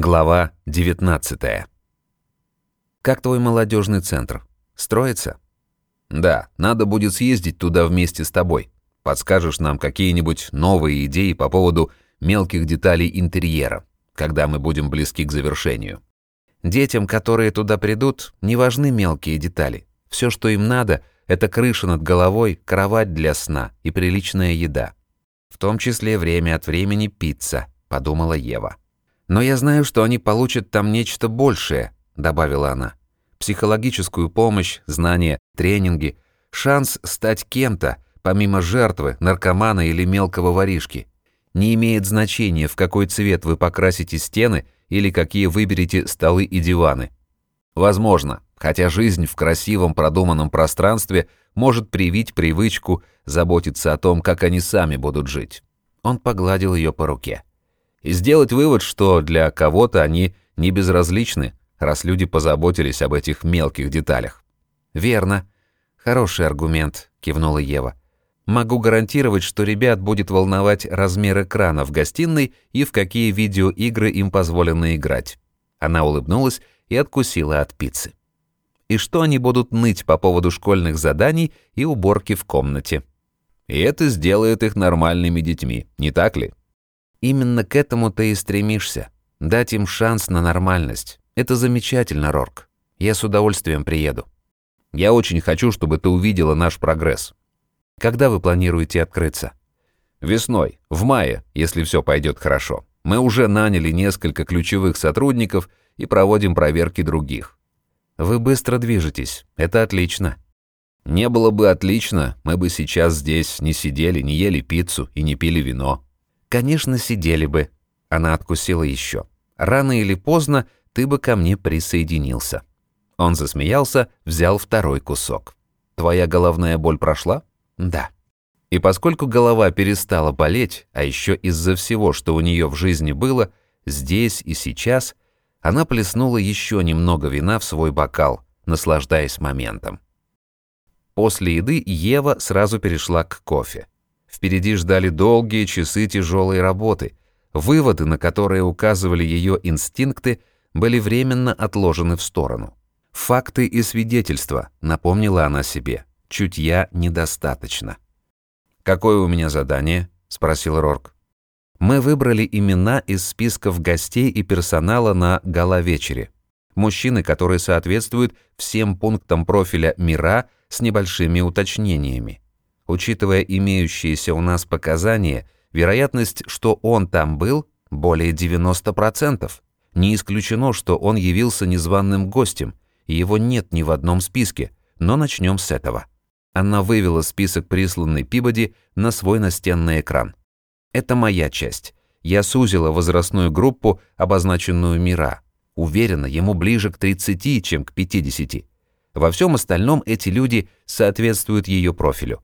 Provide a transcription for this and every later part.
Глава 19. Как твой молодежный центр? Строится? Да, надо будет съездить туда вместе с тобой. Подскажешь нам какие-нибудь новые идеи по поводу мелких деталей интерьера, когда мы будем близки к завершению. Детям, которые туда придут, не важны мелкие детали. Все, что им надо, это крыша над головой, кровать для сна и приличная еда. В том числе время от времени пицца, подумала Ева. «Но я знаю, что они получат там нечто большее», — добавила она. «Психологическую помощь, знания, тренинги, шанс стать кем-то, помимо жертвы, наркомана или мелкого воришки. Не имеет значения, в какой цвет вы покрасите стены или какие выберете столы и диваны. Возможно, хотя жизнь в красивом продуманном пространстве может привить привычку заботиться о том, как они сами будут жить». Он погладил ее по руке и сделать вывод, что для кого-то они не безразличны, раз люди позаботились об этих мелких деталях. «Верно. Хороший аргумент», — кивнула Ева. «Могу гарантировать, что ребят будет волновать размер экрана в гостиной и в какие видеоигры им позволено играть». Она улыбнулась и откусила от пиццы. И что они будут ныть по поводу школьных заданий и уборки в комнате. И это сделает их нормальными детьми, не так ли? Именно к этому ты и стремишься. Дать им шанс на нормальность. Это замечательно, Рорк. Я с удовольствием приеду. Я очень хочу, чтобы ты увидела наш прогресс. Когда вы планируете открыться? Весной, в мае, если все пойдет хорошо. Мы уже наняли несколько ключевых сотрудников и проводим проверки других. Вы быстро движетесь. Это отлично. Не было бы отлично, мы бы сейчас здесь не сидели, не ели пиццу и не пили вино. Конечно, сидели бы. Она откусила еще. Рано или поздно ты бы ко мне присоединился. Он засмеялся, взял второй кусок. Твоя головная боль прошла? Да. И поскольку голова перестала болеть, а еще из-за всего, что у нее в жизни было, здесь и сейчас, она плеснула еще немного вина в свой бокал, наслаждаясь моментом. После еды Ева сразу перешла к кофе. Впереди ждали долгие часы тяжелой работы. Выводы, на которые указывали ее инстинкты, были временно отложены в сторону. «Факты и свидетельства», — напомнила она себе. «Чутья недостаточно». «Какое у меня задание?» — спросил Рорк. «Мы выбрали имена из списков гостей и персонала на гала-вечере. Мужчины, которые соответствуют всем пунктам профиля мира с небольшими уточнениями. Учитывая имеющиеся у нас показания, вероятность, что он там был, более 90%. Не исключено, что он явился незваным гостем, и его нет ни в одном списке, но начнем с этого. Она вывела список присланный Пибоди на свой настенный экран. Это моя часть. Я сузила возрастную группу, обозначенную Мира. Уверена, ему ближе к 30, чем к 50. Во всем остальном эти люди соответствуют ее профилю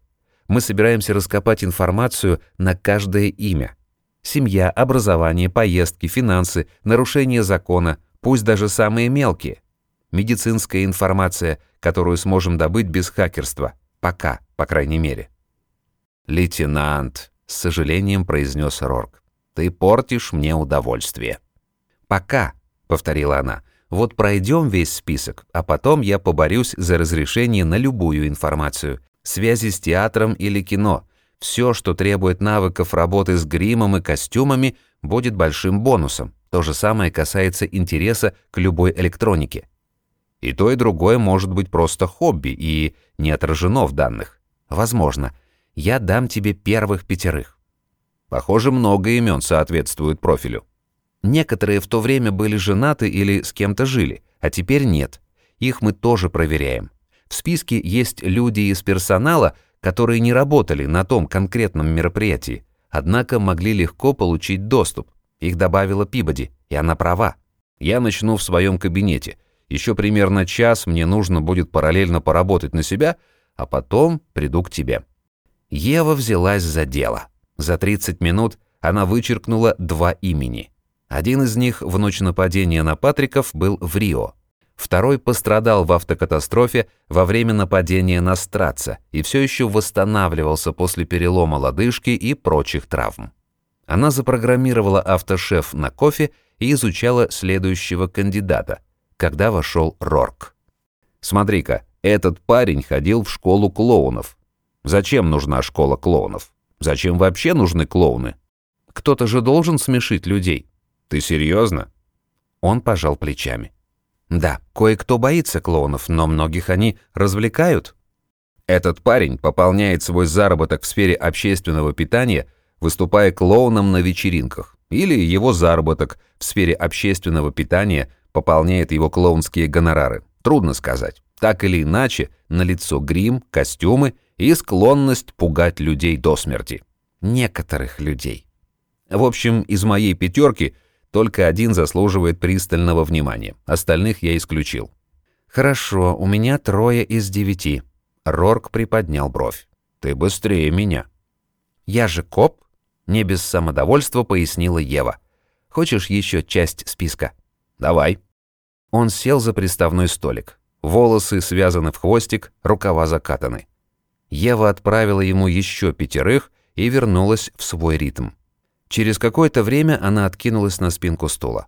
мы собираемся раскопать информацию на каждое имя. Семья, образование, поездки, финансы, нарушение закона, пусть даже самые мелкие. Медицинская информация, которую сможем добыть без хакерства. Пока, по крайней мере. «Лейтенант», — с сожалением произнес Рорк, — «ты портишь мне удовольствие». «Пока», — повторила она, — «вот пройдем весь список, а потом я поборюсь за разрешение на любую информацию, связи с театром или кино. Все, что требует навыков работы с гримом и костюмами, будет большим бонусом. То же самое касается интереса к любой электронике. И то, и другое может быть просто хобби и не отражено в данных. Возможно. Я дам тебе первых пятерых. Похоже, много имен соответствуют профилю. Некоторые в то время были женаты или с кем-то жили, а теперь нет. Их мы тоже проверяем. В списке есть люди из персонала, которые не работали на том конкретном мероприятии, однако могли легко получить доступ. Их добавила Пибоди, и она права. Я начну в своем кабинете. Еще примерно час мне нужно будет параллельно поработать на себя, а потом приду к тебе». Ева взялась за дело. За 30 минут она вычеркнула два имени. Один из них в ночь нападения на Патриков был в Рио. Второй пострадал в автокатастрофе во время нападения на Страца и все еще восстанавливался после перелома лодыжки и прочих травм. Она запрограммировала автошеф на кофе и изучала следующего кандидата, когда вошел Рорк. «Смотри-ка, этот парень ходил в школу клоунов. Зачем нужна школа клоунов? Зачем вообще нужны клоуны? Кто-то же должен смешить людей. Ты серьезно? Он пожал плечами. Да, кое-кто боится клоунов, но многих они развлекают. Этот парень пополняет свой заработок в сфере общественного питания, выступая клоуном на вечеринках. Или его заработок в сфере общественного питания пополняет его клоунские гонорары. Трудно сказать. Так или иначе, налицо грим, костюмы и склонность пугать людей до смерти. Некоторых людей. В общем, из моей пятерки только один заслуживает пристального внимания. Остальных я исключил. Хорошо, у меня трое из девяти. Рорк приподнял бровь. Ты быстрее меня. Я же коп? Не без самодовольства пояснила Ева. Хочешь еще часть списка? Давай. Он сел за приставной столик. Волосы связаны в хвостик, рукава закатаны. Ева отправила ему еще пятерых и вернулась в свой ритм. Через какое-то время она откинулась на спинку стула.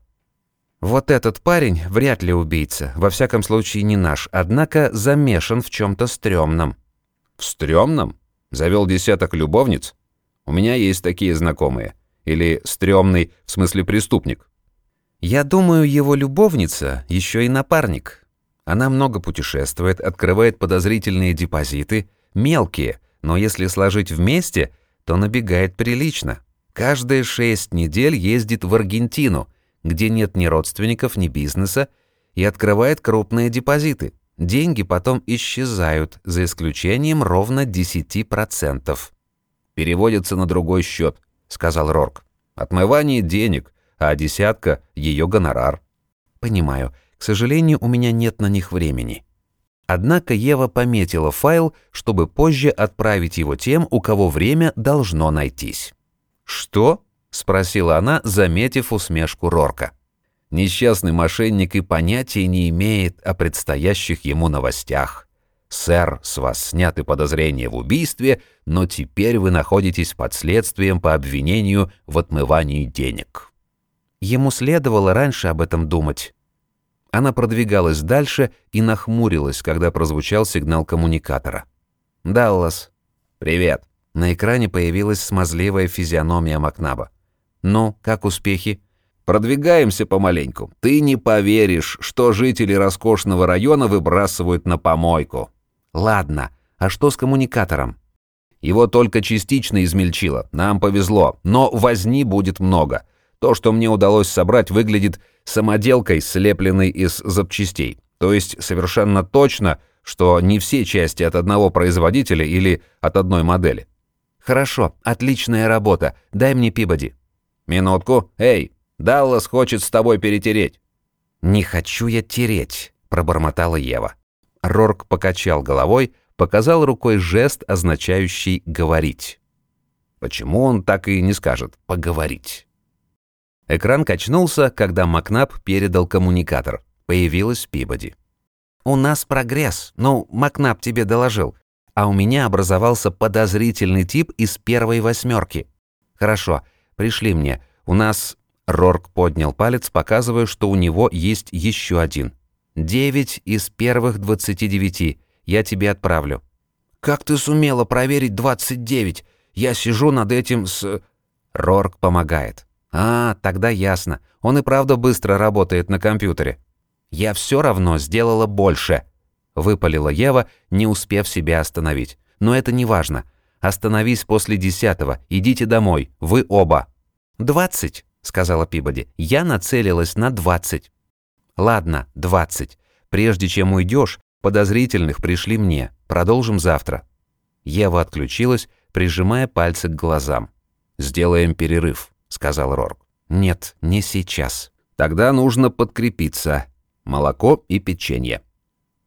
«Вот этот парень вряд ли убийца, во всяком случае не наш, однако замешан в чем-то стрёмном». «В стрёмном? Завел десяток любовниц? У меня есть такие знакомые. Или стрёмный, в смысле преступник?» Я думаю, его любовница еще и напарник. Она много путешествует, открывает подозрительные депозиты, мелкие, но если сложить вместе, то набегает прилично. Каждые шесть недель ездит в Аргентину, где нет ни родственников, ни бизнеса, и открывает крупные депозиты. Деньги потом исчезают, за исключением ровно 10%. «Переводятся на другой счет», — сказал Рорк. «Отмывание денег, а десятка — ее гонорар. Понимаю, к сожалению, у меня нет на них времени. Однако Ева пометила файл, чтобы позже отправить его тем, у кого время должно найтись. «Что?» — спросила она, заметив усмешку Рорка. Несчастный мошенник и понятия не имеет о предстоящих ему новостях. «Сэр, с вас сняты подозрения в убийстве, но теперь вы находитесь под следствием по обвинению в отмывании денег». Ему следовало раньше об этом думать. Она продвигалась дальше и нахмурилась, когда прозвучал сигнал коммуникатора. «Даллас». «Привет». На экране появилась смазливая физиономия Макнаба. «Ну, как успехи?» «Продвигаемся помаленьку. Ты не поверишь, что жители роскошного района выбрасывают на помойку». «Ладно, а что с коммуникатором?» «Его только частично измельчило. Нам повезло, но возни будет много. То, что мне удалось собрать, выглядит самоделкой, слепленной из запчастей. То есть совершенно точно, что не все части от одного производителя или от одной модели. Хорошо, отличная работа. Дай мне Пибоди. Минутку. Эй, Даллас хочет с тобой перетереть. Не хочу я тереть, пробормотала Ева. Рорк покачал головой, показал рукой жест, означающий говорить. Почему он так и не скажет поговорить? Экран качнулся, когда Макнаб передал коммуникатор. Появилась Пибоди. «У нас прогресс. Ну, Макнаб тебе доложил. А у меня образовался подозрительный тип из первой восьмерки. Хорошо, пришли мне. У нас...» Рорк поднял палец, показывая, что у него есть еще один. «Девять из первых двадцати девяти. Я тебе отправлю». «Как ты сумела проверить двадцать девять? Я сижу над этим с...» Рорк помогает. А, тогда ясно. Он и правда быстро работает на компьютере. Я все равно сделала больше. Выпалила Ева, не успев себя остановить. Но это не важно. Остановись после десятого. Идите домой. Вы оба. «Двадцать», — сказала Пибоди. «Я нацелилась на двадцать». «Ладно, двадцать. Прежде чем уйдешь, подозрительных пришли мне. Продолжим завтра». Ева отключилась, прижимая пальцы к глазам. «Сделаем перерыв» сказал Рорк. Нет, не сейчас. Тогда нужно подкрепиться. Молоко и печенье.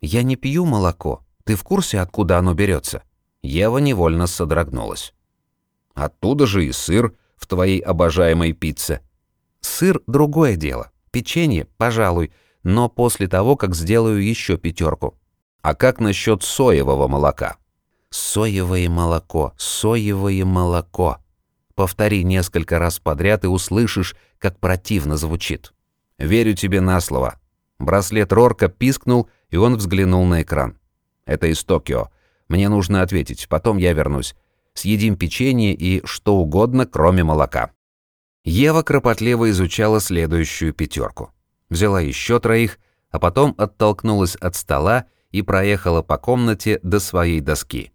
Я не пью молоко. Ты в курсе, откуда оно берется? Ева невольно содрогнулась. Оттуда же и сыр в твоей обожаемой пицце. Сыр другое дело. Печенье, пожалуй, но после того, как сделаю еще пятерку. А как насчет соевого молока? Соевое молоко, соевое молоко Повтори несколько раз подряд и услышишь, как противно звучит. Верю тебе на слово. Браслет Рорка пискнул, и он взглянул на экран. Это из Токио. Мне нужно ответить, потом я вернусь. Съедим печенье и что угодно, кроме молока. Ева кропотливо изучала следующую пятерку. Взяла еще троих, а потом оттолкнулась от стола и проехала по комнате до своей доски.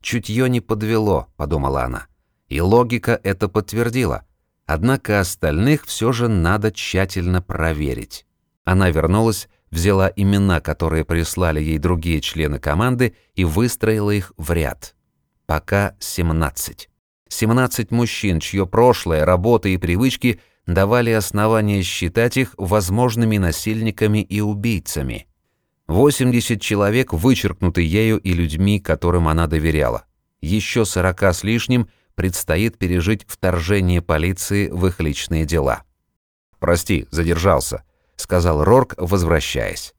«Чутье не подвело», — подумала она. И логика это подтвердила. Однако остальных все же надо тщательно проверить. Она вернулась, взяла имена, которые прислали ей другие члены команды, и выстроила их в ряд. Пока 17. 17 мужчин, чье прошлое, работа и привычки давали основания считать их возможными насильниками и убийцами. 80 человек вычеркнуты ею и людьми, которым она доверяла. Еще 40 с лишним предстоит пережить вторжение полиции в их личные дела. «Прости, задержался», — сказал Рорк, возвращаясь.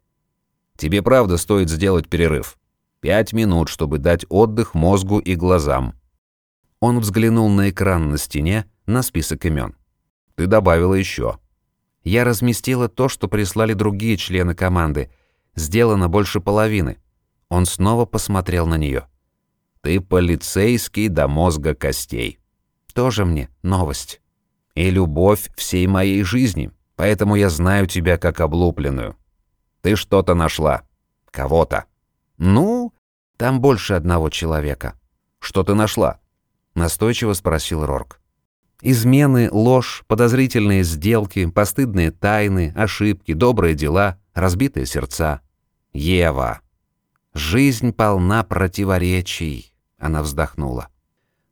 «Тебе правда стоит сделать перерыв. Пять минут, чтобы дать отдых мозгу и глазам». Он взглянул на экран на стене, на список имен. «Ты добавила еще». «Я разместила то, что прислали другие члены команды. Сделано больше половины». Он снова посмотрел на нее. Ты полицейский до мозга костей. Тоже мне новость. И любовь всей моей жизни, поэтому я знаю тебя как облупленную. Ты что-то нашла. Кого-то. Ну, там больше одного человека. Что ты нашла? Настойчиво спросил Рорк. Измены, ложь, подозрительные сделки, постыдные тайны, ошибки, добрые дела, разбитые сердца. Ева. Жизнь полна противоречий. Она вздохнула.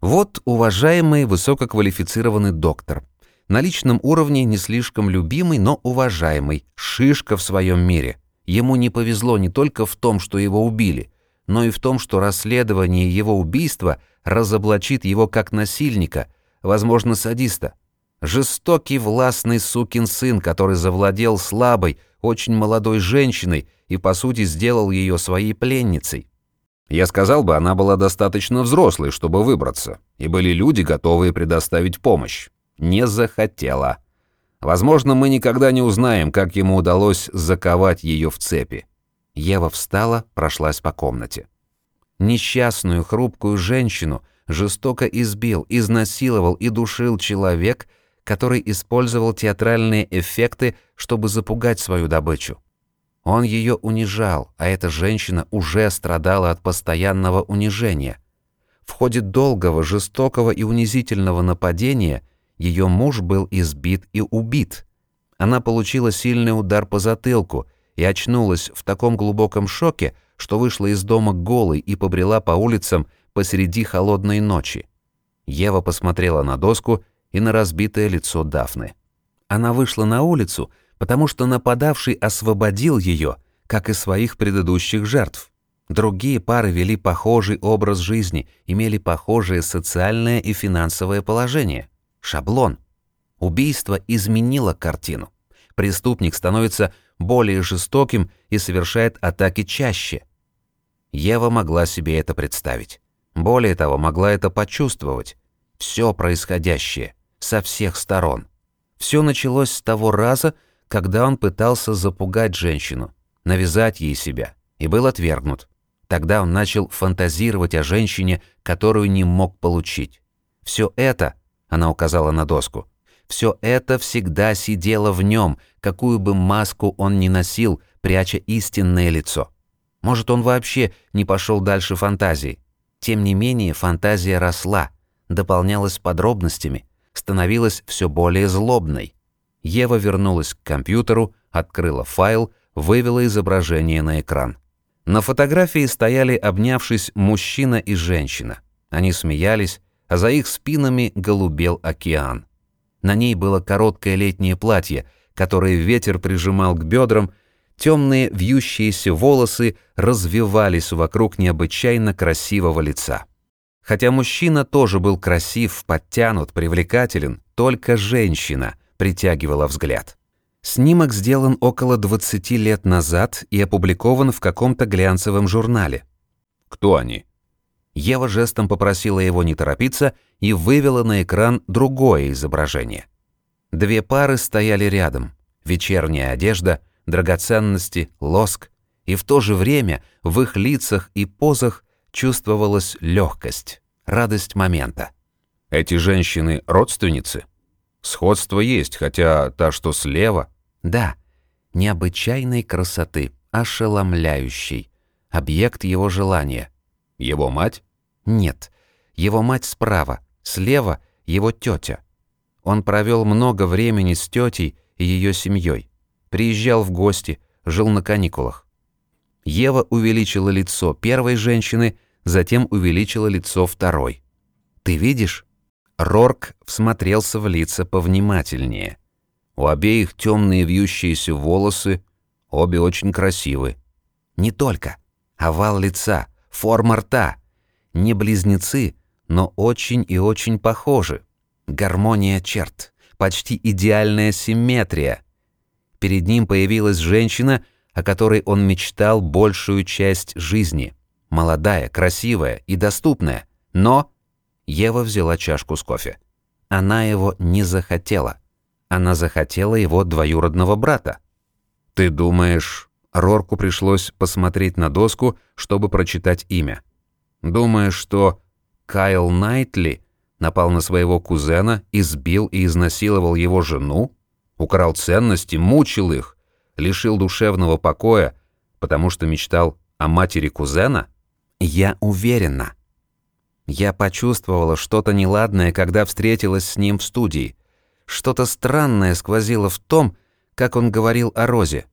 Вот уважаемый высококвалифицированный доктор. На личном уровне не слишком любимый, но уважаемый. Шишка в своем мире. Ему не повезло не только в том, что его убили, но и в том, что расследование его убийства разоблачит его как насильника, возможно, садиста. Жестокий властный сукин сын, который завладел слабой, очень молодой женщиной и, по сути, сделал ее своей пленницей. Я сказал бы, она была достаточно взрослой, чтобы выбраться, и были люди, готовые предоставить помощь. Не захотела. Возможно, мы никогда не узнаем, как ему удалось заковать ее в цепи. Ева встала, прошлась по комнате. Несчастную, хрупкую женщину жестоко избил, изнасиловал и душил человек, который использовал театральные эффекты, чтобы запугать свою добычу. Он ее унижал, а эта женщина уже страдала от постоянного унижения. В ходе долгого, жестокого и унизительного нападения ее муж был избит и убит. Она получила сильный удар по затылку и очнулась в таком глубоком шоке, что вышла из дома голой и побрела по улицам посреди холодной ночи. Ева посмотрела на доску и на разбитое лицо Дафны. Она вышла на улицу, потому что нападавший освободил ее, как и своих предыдущих жертв. Другие пары вели похожий образ жизни, имели похожее социальное и финансовое положение. Шаблон. Убийство изменило картину. Преступник становится более жестоким и совершает атаки чаще. Ева могла себе это представить. Более того, могла это почувствовать. Все происходящее, со всех сторон. Все началось с того раза, когда он пытался запугать женщину, навязать ей себя, и был отвергнут. Тогда он начал фантазировать о женщине, которую не мог получить. Все это, она указала на доску, все это всегда сидело в нем, какую бы маску он ни носил, пряча истинное лицо. Может, он вообще не пошел дальше фантазии. Тем не менее, фантазия росла, дополнялась подробностями, становилась все более злобной. Ева вернулась к компьютеру, открыла файл, вывела изображение на экран. На фотографии стояли, обнявшись, мужчина и женщина. Они смеялись, а за их спинами голубел океан. На ней было короткое летнее платье, которое ветер прижимал к бедрам, темные вьющиеся волосы развивались вокруг необычайно красивого лица. Хотя мужчина тоже был красив, подтянут, привлекателен, только женщина — притягивала взгляд. Снимок сделан около 20 лет назад и опубликован в каком-то глянцевом журнале. Кто они? Ева жестом попросила его не торопиться и вывела на экран другое изображение. Две пары стояли рядом. Вечерняя одежда, драгоценности, лоск. И в то же время в их лицах и позах чувствовалась легкость, радость момента. Эти женщины родственницы? Сходство есть, хотя та, что слева... Да, необычайной красоты, ошеломляющей. Объект его желания. Его мать? Нет, его мать справа, слева его тетя. Он провел много времени с тетей и ее семьей. Приезжал в гости, жил на каникулах. Ева увеличила лицо первой женщины, затем увеличила лицо второй. «Ты видишь?» Рорк всмотрелся в лица повнимательнее. У обеих темные вьющиеся волосы, обе очень красивы. Не только. Овал лица, форма рта. Не близнецы, но очень и очень похожи. Гармония черт, почти идеальная симметрия. Перед ним появилась женщина, о которой он мечтал большую часть жизни. Молодая, красивая и доступная, но Ева взяла чашку с кофе. Она его не захотела. Она захотела его двоюродного брата. «Ты думаешь...» Рорку пришлось посмотреть на доску, чтобы прочитать имя. «Думаешь, что Кайл Найтли напал на своего кузена, избил и изнасиловал его жену, украл ценности, мучил их, лишил душевного покоя, потому что мечтал о матери кузена? Я уверена, я почувствовала что-то неладное, когда встретилась с ним в студии. Что-то странное сквозило в том, как он говорил о Розе.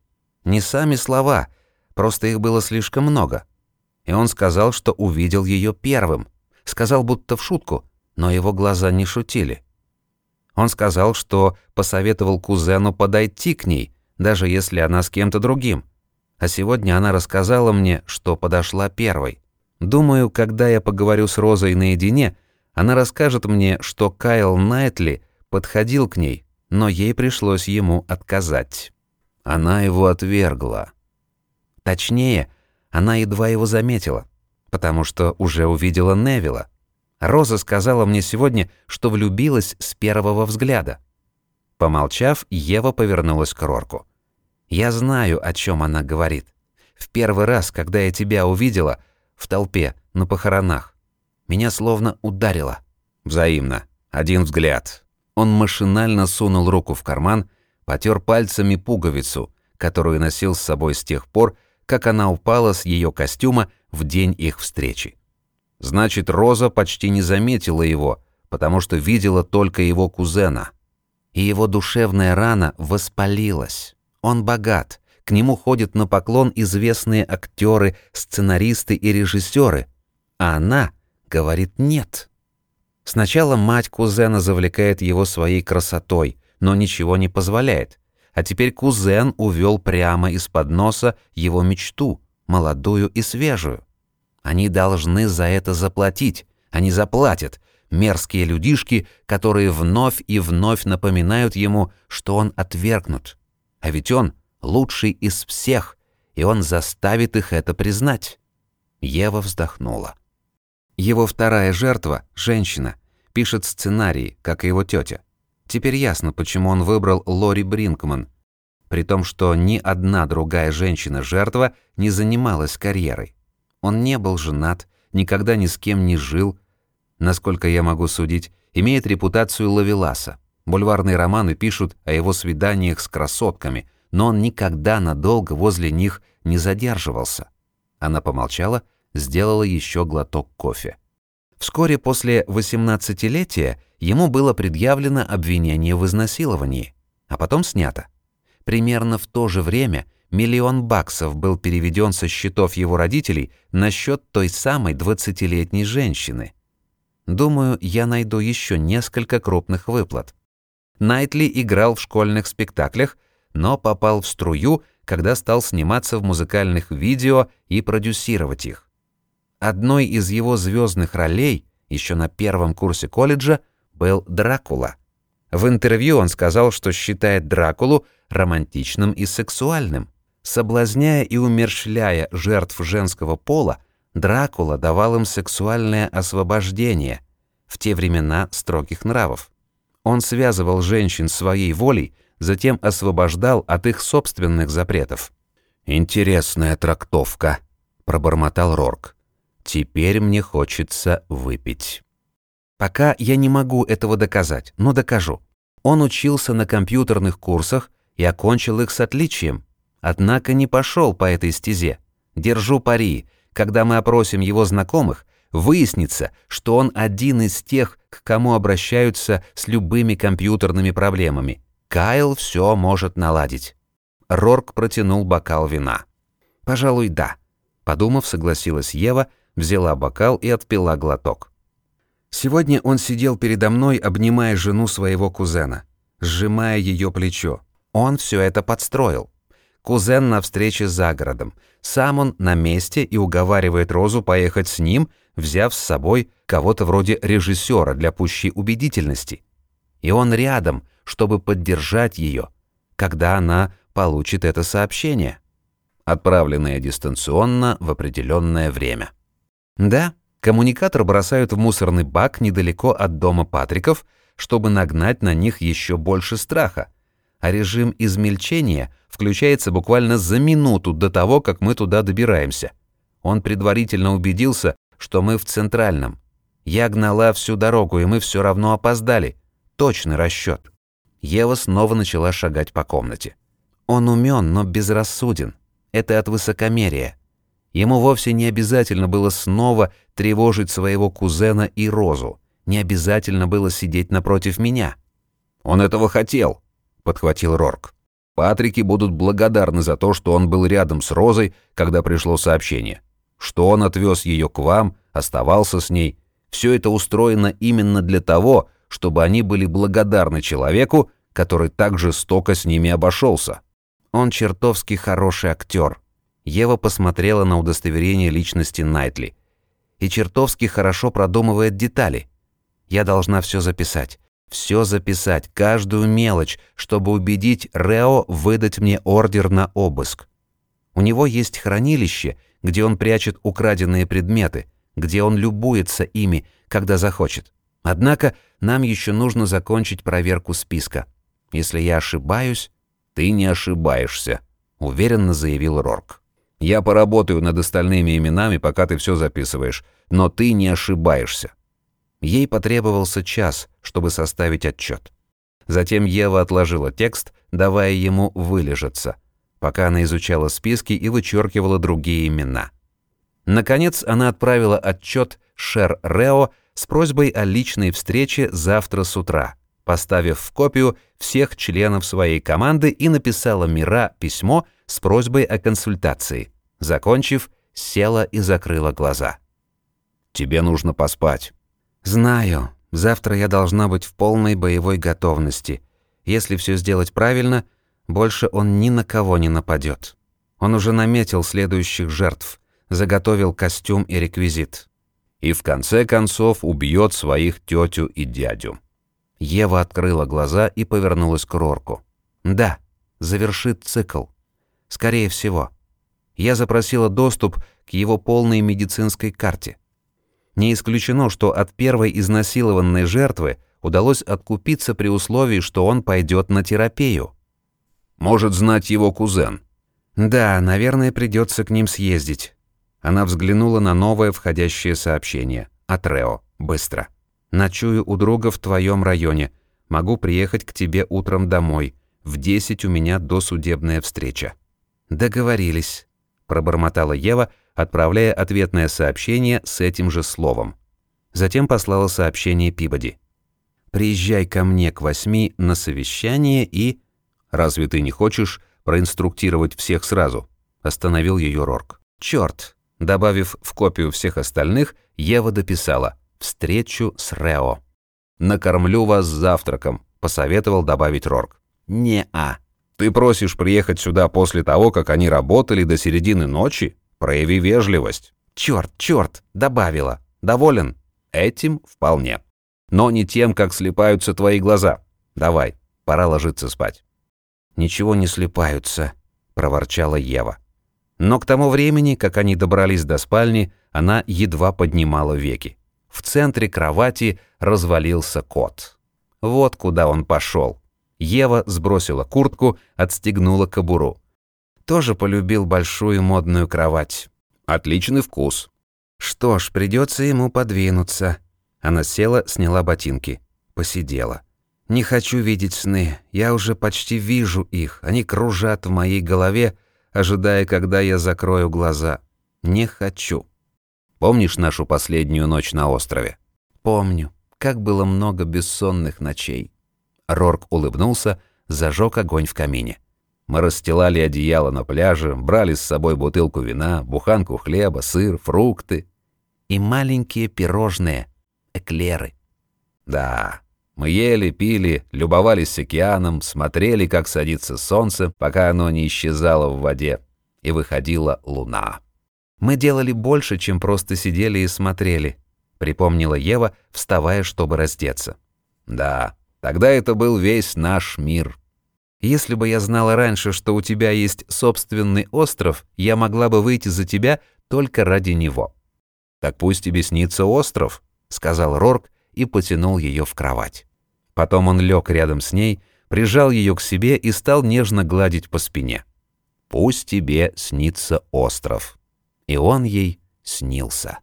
Не сами слова, просто их было слишком много. И он сказал, что увидел ее первым. Сказал будто в шутку, но его глаза не шутили. Он сказал, что посоветовал кузену подойти к ней, даже если она с кем-то другим. А сегодня она рассказала мне, что подошла первой. Думаю, когда я поговорю с Розой наедине, она расскажет мне, что Кайл Найтли подходил к ней, но ей пришлось ему отказать. Она его отвергла. Точнее, она едва его заметила, потому что уже увидела Невилла. Роза сказала мне сегодня, что влюбилась с первого взгляда. Помолчав, Ева повернулась к Рорку. «Я знаю, о чем она говорит. В первый раз, когда я тебя увидела, в толпе, на похоронах. Меня словно ударило. Взаимно. Один взгляд. Он машинально сунул руку в карман, потер пальцами пуговицу, которую носил с собой с тех пор, как она упала с ее костюма в день их встречи. Значит, Роза почти не заметила его, потому что видела только его кузена. И его душевная рана воспалилась. Он богат, к нему ходят на поклон известные актеры, сценаристы и режиссеры, а она говорит «нет». Сначала мать кузена завлекает его своей красотой, но ничего не позволяет. А теперь кузен увел прямо из-под носа его мечту, молодую и свежую. Они должны за это заплатить, они заплатят, мерзкие людишки, которые вновь и вновь напоминают ему, что он отвергнут. А ведь он лучший из всех, и он заставит их это признать. Ева вздохнула. Его вторая жертва, женщина, пишет сценарий, как и его тетя. Теперь ясно, почему он выбрал Лори Бринкман, при том, что ни одна другая женщина-жертва не занималась карьерой. Он не был женат, никогда ни с кем не жил, насколько я могу судить, имеет репутацию лавеласа. Бульварные романы пишут о его свиданиях с красотками, но он никогда надолго возле них не задерживался. Она помолчала, сделала еще глоток кофе. Вскоре после 18-летия ему было предъявлено обвинение в изнасиловании, а потом снято. Примерно в то же время миллион баксов был переведен со счетов его родителей на счет той самой 20-летней женщины. Думаю, я найду еще несколько крупных выплат. Найтли играл в школьных спектаклях, но попал в струю, когда стал сниматься в музыкальных видео и продюсировать их. Одной из его звездных ролей, еще на первом курсе колледжа, был Дракула. В интервью он сказал, что считает Дракулу романтичным и сексуальным. Соблазняя и умерщвляя жертв женского пола, Дракула давал им сексуальное освобождение в те времена строгих нравов. Он связывал женщин своей волей, затем освобождал от их собственных запретов. «Интересная трактовка», — пробормотал Рорк. «Теперь мне хочется выпить». Пока я не могу этого доказать, но докажу. Он учился на компьютерных курсах и окончил их с отличием. Однако не пошел по этой стезе. Держу пари, когда мы опросим его знакомых, выяснится, что он один из тех, к кому обращаются с любыми компьютерными проблемами. Кайл все может наладить. Рорк протянул бокал вина. «Пожалуй, да». Подумав, согласилась Ева, взяла бокал и отпила глоток. Сегодня он сидел передо мной, обнимая жену своего кузена, сжимая ее плечо. Он все это подстроил. Кузен на встрече за городом. Сам он на месте и уговаривает Розу поехать с ним, взяв с собой кого-то вроде режиссера для пущей убедительности. И он рядом, чтобы поддержать ее, когда она получит это сообщение, отправленное дистанционно в определенное время. Да, коммуникатор бросают в мусорный бак недалеко от дома Патриков, чтобы нагнать на них еще больше страха, а режим измельчения включается буквально за минуту до того, как мы туда добираемся. Он предварительно убедился, что мы в Центральном. Я гнала всю дорогу, и мы все равно опоздали. Точный расчет. Ева снова начала шагать по комнате. Он умен, но безрассуден. Это от высокомерия. Ему вовсе не обязательно было снова тревожить своего кузена и Розу. Не обязательно было сидеть напротив меня. Он этого хотел подхватил Рорк. Патрики будут благодарны за то, что он был рядом с Розой, когда пришло сообщение. Что он отвез ее к вам, оставался с ней. Все это устроено именно для того, чтобы они были благодарны человеку, который так жестоко с ними обошелся. Он чертовски хороший актер. Ева посмотрела на удостоверение личности Найтли. И чертовски хорошо продумывает детали. Я должна все записать. Все записать, каждую мелочь, чтобы убедить Рео выдать мне ордер на обыск. У него есть хранилище, где он прячет украденные предметы, где он любуется ими, когда захочет. Однако нам еще нужно закончить проверку списка. Если я ошибаюсь, ты не ошибаешься, уверенно заявил Рорк. Я поработаю над остальными именами, пока ты все записываешь, но ты не ошибаешься. Ей потребовался час, чтобы составить отчет. Затем Ева отложила текст, давая ему вылежаться, пока она изучала списки и вычеркивала другие имена. Наконец она отправила отчет Шер Рео с просьбой о личной встрече завтра с утра, поставив в копию всех членов своей команды и написала Мира письмо с просьбой о консультации. Закончив, села и закрыла глаза. «Тебе нужно поспать», Знаю, завтра я должна быть в полной боевой готовности. Если все сделать правильно, больше он ни на кого не нападет. Он уже наметил следующих жертв, заготовил костюм и реквизит. И в конце концов убьет своих тетю и дядю. Ева открыла глаза и повернулась к Рорку. Да, завершит цикл. Скорее всего. Я запросила доступ к его полной медицинской карте. Не исключено, что от первой изнасилованной жертвы удалось откупиться при условии, что он пойдет на терапию. Может знать его кузен. Да, наверное, придется к ним съездить. Она взглянула на новое входящее сообщение. От Рео. Быстро. Ночую у друга в твоем районе. Могу приехать к тебе утром домой. В 10 у меня досудебная встреча. Договорились, пробормотала Ева, отправляя ответное сообщение с этим же словом. Затем послала сообщение Пибоди. «Приезжай ко мне к восьми на совещание и...» «Разве ты не хочешь проинструктировать всех сразу?» Остановил ее Рорк. «Чёрт!» Добавив в копию всех остальных, Ева дописала «Встречу с Рео». «Накормлю вас завтраком», — посоветовал добавить Рорк. «Не-а». «Ты просишь приехать сюда после того, как они работали до середины ночи?» Прояви вежливость. Черт, черт, добавила. Доволен? Этим вполне. Но не тем, как слепаются твои глаза. Давай, пора ложиться спать. Ничего не слепаются, проворчала Ева. Но к тому времени, как они добрались до спальни, она едва поднимала веки. В центре кровати развалился кот. Вот куда он пошел. Ева сбросила куртку, отстегнула кобуру. Тоже полюбил большую модную кровать. Отличный вкус. Что ж, придется ему подвинуться. Она села, сняла ботинки. Посидела. Не хочу видеть сны. Я уже почти вижу их. Они кружат в моей голове, ожидая, когда я закрою глаза. Не хочу. Помнишь нашу последнюю ночь на острове? Помню. Как было много бессонных ночей. Рорк улыбнулся, зажег огонь в камине. Мы расстилали одеяло на пляже, брали с собой бутылку вина, буханку хлеба, сыр, фрукты и маленькие пирожные, эклеры. Да, мы ели, пили, любовались океаном, смотрели, как садится солнце, пока оно не исчезало в воде, и выходила луна. Мы делали больше, чем просто сидели и смотрели, припомнила Ева, вставая, чтобы раздеться. Да, тогда это был весь наш мир. Если бы я знала раньше, что у тебя есть собственный остров, я могла бы выйти за тебя только ради него. Так пусть тебе снится остров, сказал Рорк и потянул ее в кровать. Потом он лег рядом с ней, прижал ее к себе и стал нежно гладить по спине. Пусть тебе снится остров. И он ей снился.